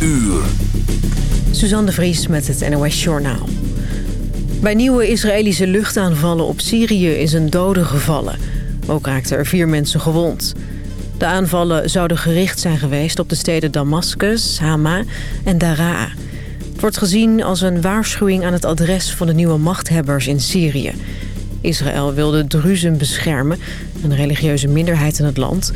uur. Suzanne de Vries met het NOS Journaal. Bij nieuwe Israëlische luchtaanvallen op Syrië is een dode gevallen. Ook raakten er vier mensen gewond. De aanvallen zouden gericht zijn geweest op de steden Damascus, Hama en Daraa. Het wordt gezien als een waarschuwing aan het adres van de nieuwe machthebbers in Syrië. Israël wilde Druzen beschermen, een religieuze minderheid in het land.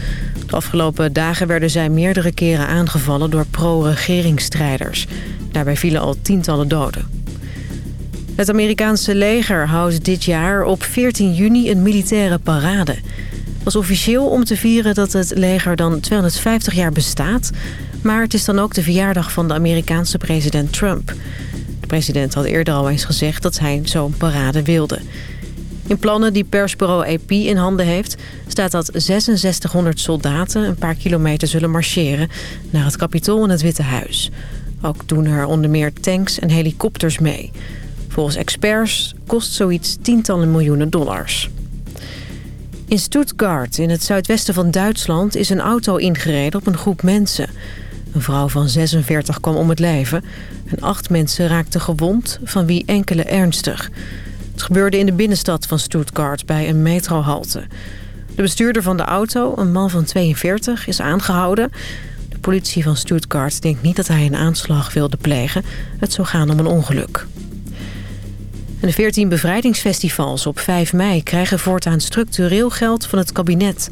De afgelopen dagen werden zij meerdere keren aangevallen door pro-regeringsstrijders. Daarbij vielen al tientallen doden. Het Amerikaanse leger houdt dit jaar op 14 juni een militaire parade. Het was officieel om te vieren dat het leger dan 250 jaar bestaat... maar het is dan ook de verjaardag van de Amerikaanse president Trump. De president had eerder al eens gezegd dat hij zo'n parade wilde... In plannen die persbureau AP in handen heeft... staat dat 6600 soldaten een paar kilometer zullen marcheren... naar het Capitool en het Witte Huis. Ook doen er onder meer tanks en helikopters mee. Volgens experts kost zoiets tientallen miljoenen dollars. In Stuttgart, in het zuidwesten van Duitsland... is een auto ingereden op een groep mensen. Een vrouw van 46 kwam om het leven... en acht mensen raakten gewond, van wie enkele ernstig... Het gebeurde in de binnenstad van Stuttgart bij een metrohalte. De bestuurder van de auto, een man van 42, is aangehouden. De politie van Stuttgart denkt niet dat hij een aanslag wilde plegen. Het zou gaan om een ongeluk. En de 14 bevrijdingsfestivals op 5 mei krijgen voortaan structureel geld van het kabinet.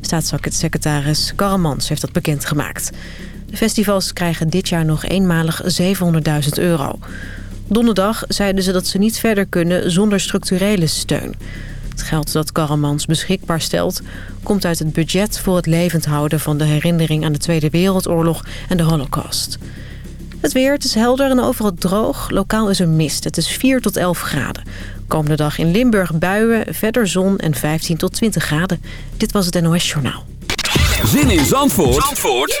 Staatssecretaris Karremans heeft dat bekendgemaakt. De festivals krijgen dit jaar nog eenmalig 700.000 euro. Donderdag zeiden ze dat ze niet verder kunnen zonder structurele steun. Het geld dat Karremans beschikbaar stelt... komt uit het budget voor het levend houden van de herinnering aan de Tweede Wereldoorlog en de Holocaust. Het weer, het is helder en overal droog. Lokaal is er mist. Het is 4 tot 11 graden. Komende dag in Limburg buien, verder zon en 15 tot 20 graden. Dit was het NOS Journaal. Zin in Zandvoort, Zandvoort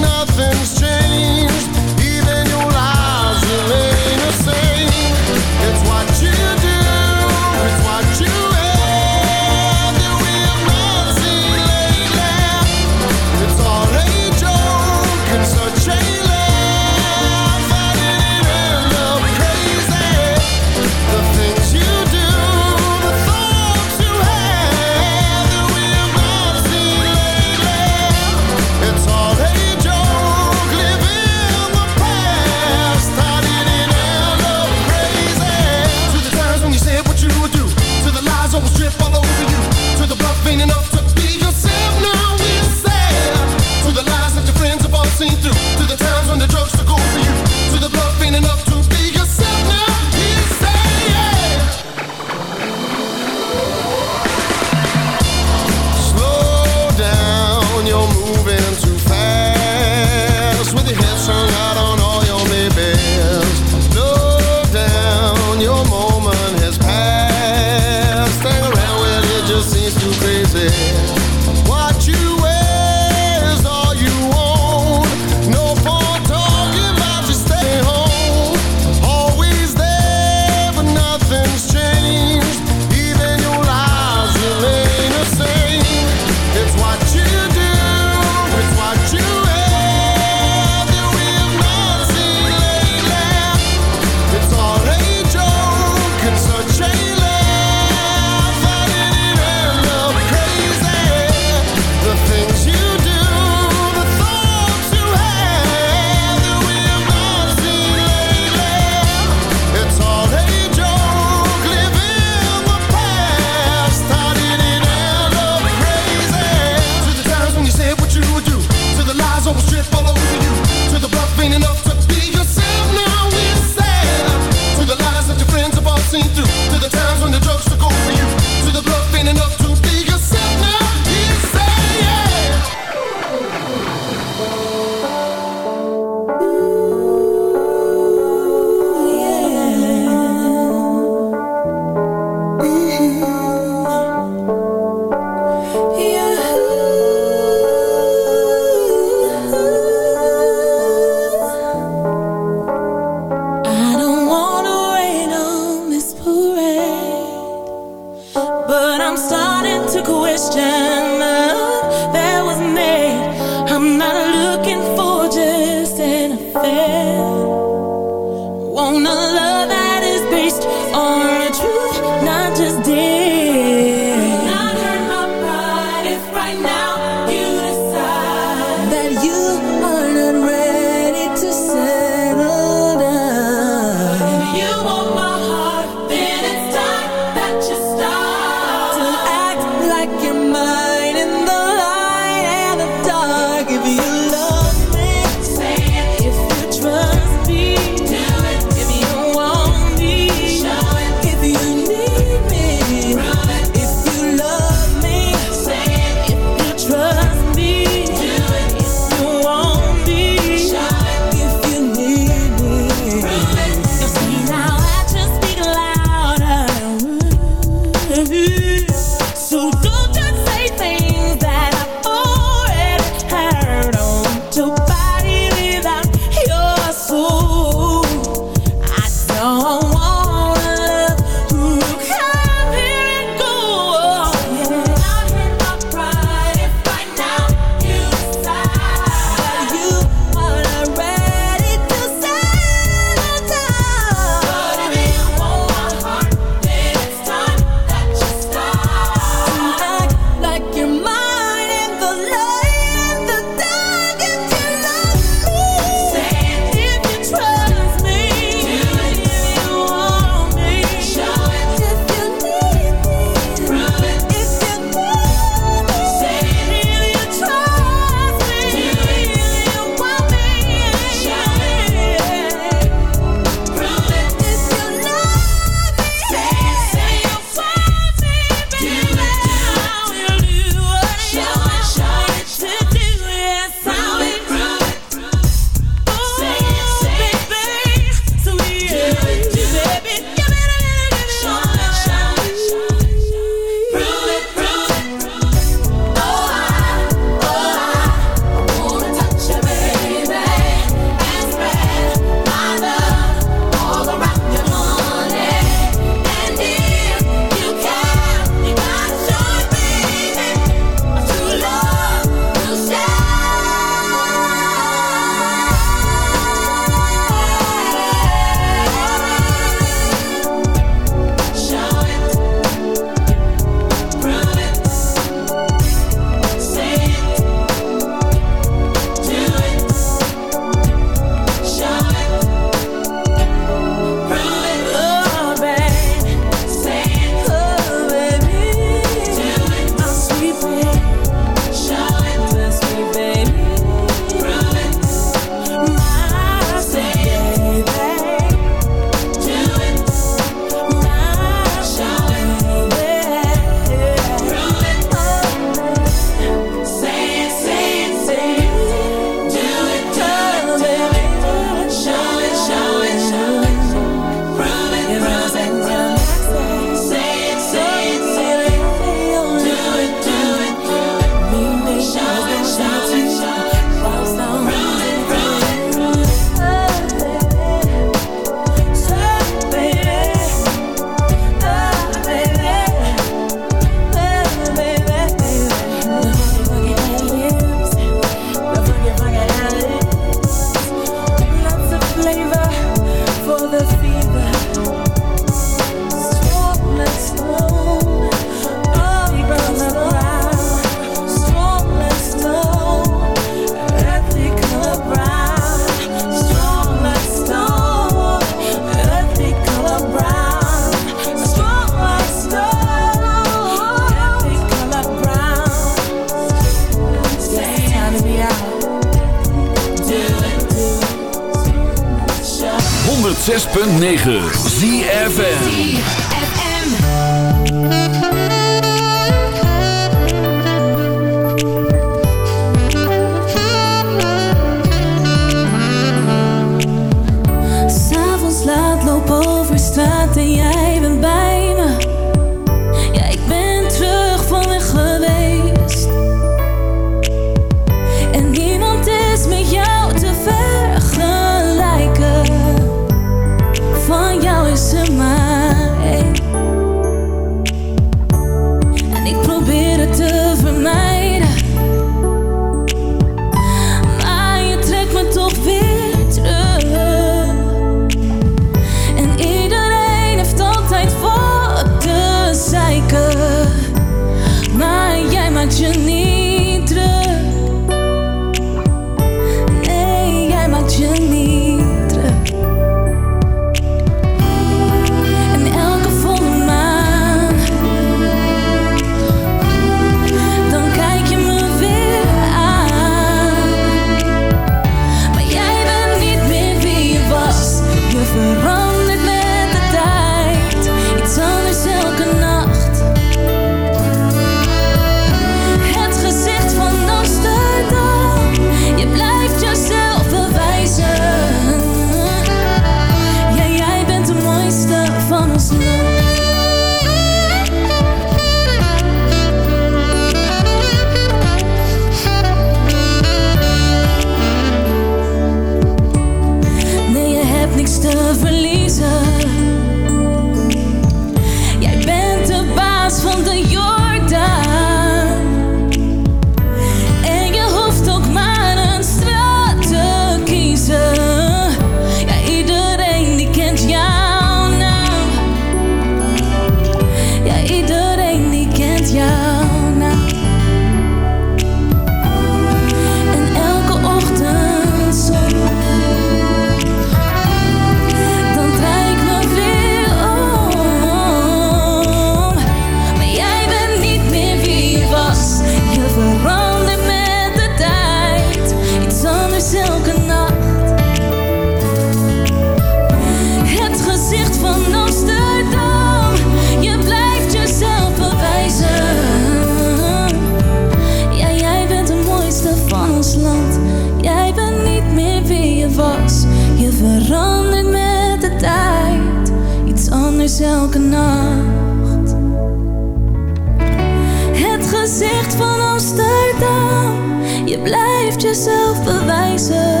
Je blijft jezelf bewijzen.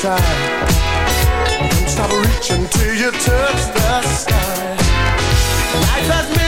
try. Don't stop reaching till you touch the sky. Life has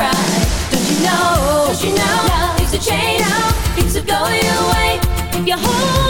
cry. Don't you know? Don't you know? Love is a chain up, things are going away. If you hold